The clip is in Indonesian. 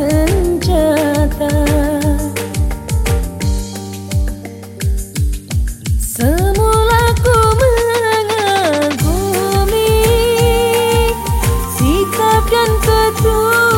senjata. Semula ku mengagumi Sikap dan petunjuk